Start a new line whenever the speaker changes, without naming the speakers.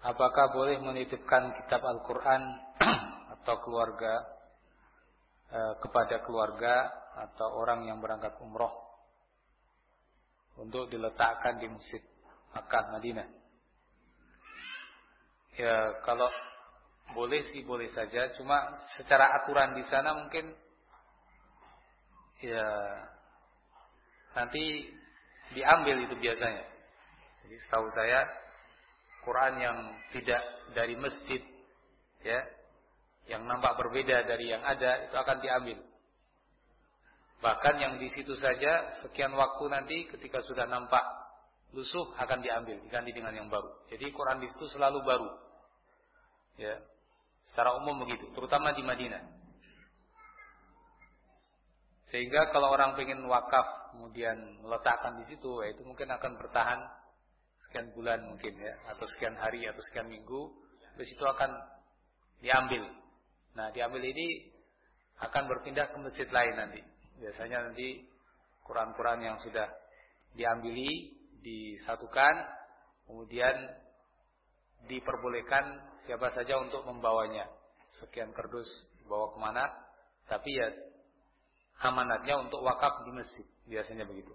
apakah boleh menitipkan kitab Al-Quran atau keluarga eh, kepada keluarga atau orang yang berangkat umroh untuk diletakkan di masjid Makkah Madinah. Ya kalau boleh sih boleh saja, cuma secara aturan di sana mungkin ya nanti diambil itu biasanya. Jadi setahu saya Quran yang tidak dari masjid ya yang nampak berbeda dari yang ada itu akan diambil. Bahkan yang di situ saja sekian waktu nanti ketika sudah nampak lusuh akan diambil diganti dengan yang baru. Jadi Quran di situ selalu baru. Ya. Secara umum begitu, terutama di Madinah. Sehingga kalau orang ingin wakaf kemudian meletakkan di situ, ya itu mungkin akan bertahan sekian bulan mungkin ya, atau sekian hari atau sekian minggu, di situ akan diambil. Nah, diambil ini akan berpindah ke masjid lain nanti. Biasanya nanti Quran-Quran yang sudah diambili disatukan, kemudian diperbolehkan siapa saja untuk membawanya. Sekian kardus bawa ke mana, tapi ya amanatnya untuk wakaf di masjid. Biasanya begitu.